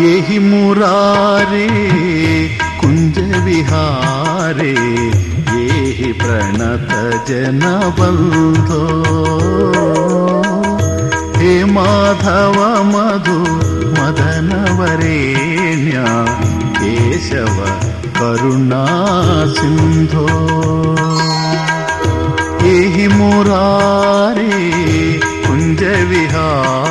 ఏహి మురారే కుంజ విహారే ఏహి ప్రణత జన బంధో. హే మాధవ మధు మదన వరేణ్య కేశవ కరుణా సింధో. ఏహి మురారే కుంజ విహారే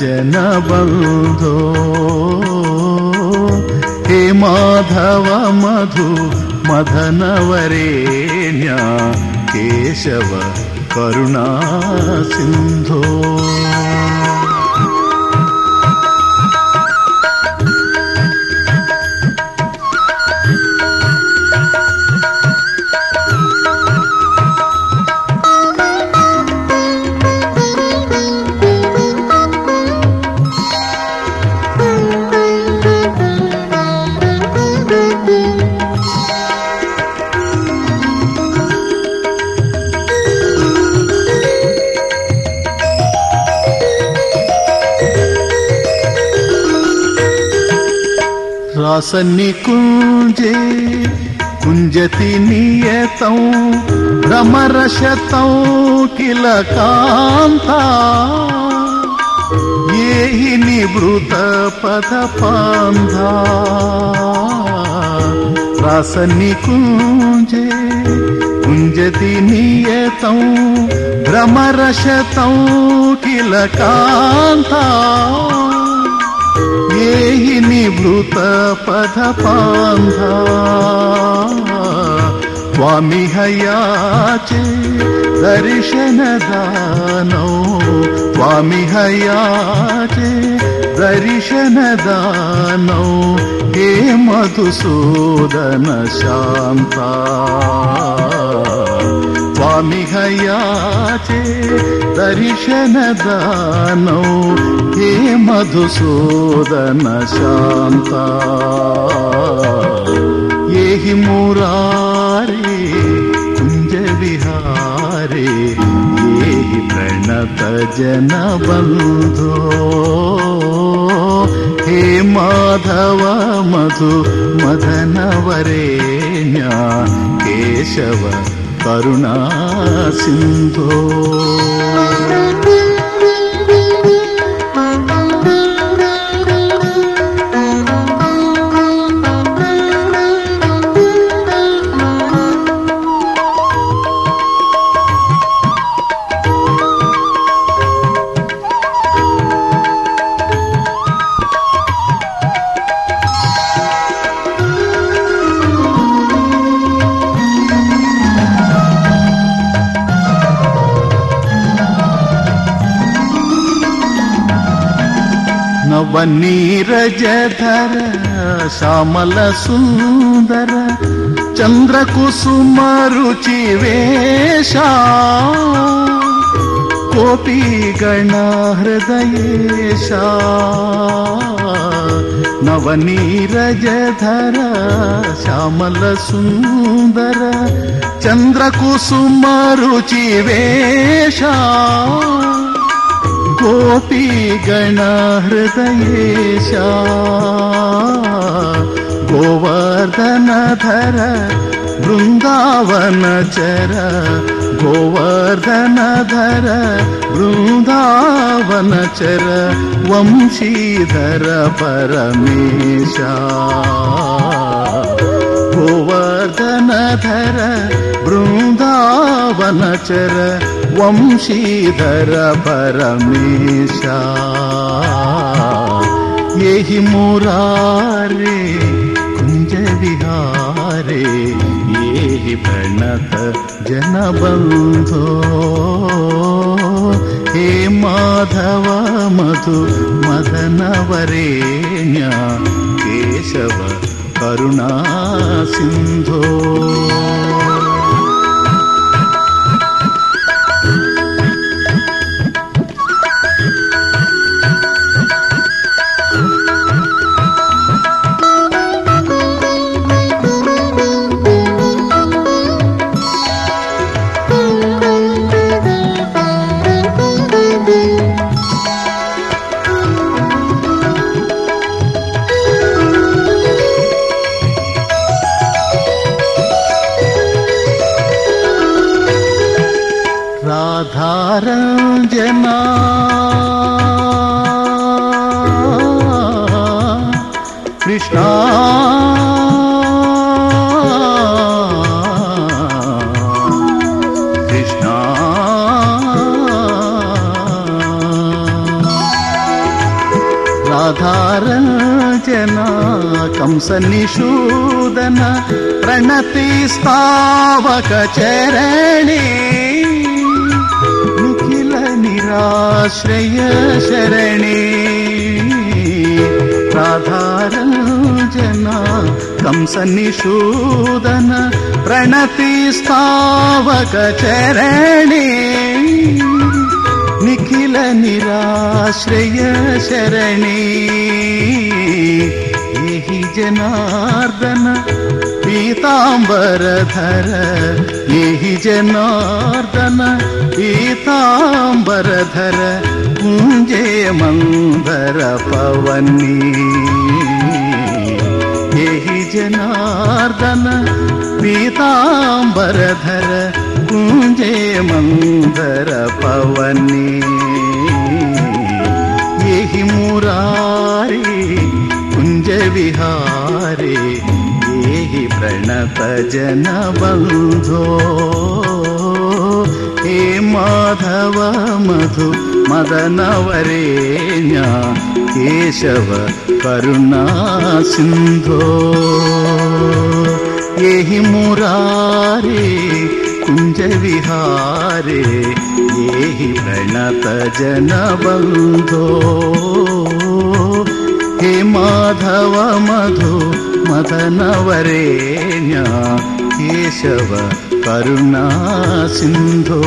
जनबन्धो हे माधव मधु मदनवरेण्या केशव करुणा सिन्धो सिन्धो रासनि कुञ्जे कुञ्जति नियतौ भ्रमरशतौ किल कान्ता ये हि निवृत पदपान्धा रासनि कुञ्जे कुञ्जति नियतौ भ्रमरशतौ किल कान्ता निवृत पदपान्धा त्वामिह याचे दर्शनदानौ। त्वामिह याचे दर्शनदानौ हे मधुसूदन शान्ता त्वामिह याचे दर्शनदानौ। हे మధుసూదన శాంత. ఏహి మురారే కుంజ విహారే ఏహి ప్రణత జన బంధో హే మాధవ మధు మదన వరేణ్య కేశవ కరుణా సింధో. నవనీరజధర శ్యామల సుందర చంద్రకుసుమ రుచి వేష కోటి గణ హృదయేశ నవనీరజధర శ్యామల సుందర చంద్రకుసుమ రుచి వేష गोपी गणहृदयेशा गोवर्धनधर बृन्दावनचर गोवर्धनधर बृन्दावनचर वंशीधर परमेशा। गोवर्धनधर बृन्दावनचर వంశీధర పరమేశ. ఏహి మురారే కుంజ విహారే ఏహి ప్రణత జనబంధో. హే మాధవ మధు మదన వరేణ్య కేశవ కరుణా సింధో కృష్ణ. కృష్ణ. రాధారంజన కంస నిషూదన ప్రణతి స్థావక చరణి నిఖిల నిరాశ్రయ శరణి. రాధా कंसनि कंसनिषूदन प्रणतिस्तावकचरणे निखिल निराश्रय शरणे। हि जनार्दन पीताम्बरधर हि जनार्दन पीताम्बरधर पी मन्दर पवनी। ही जनार्दन पीताम्बरधर कुञ्जे मन्दर पवने। यहि मुरारे प्रणत जन बंधो। हे माधव मधु मदनवरेण्या केशव करुणा सिन्धो येहि मुरारे कुञ्जविहारे ये हि वणतजनबन्धो हे माधव मधु मदनवरेण्या केशव కరుణా సింధో.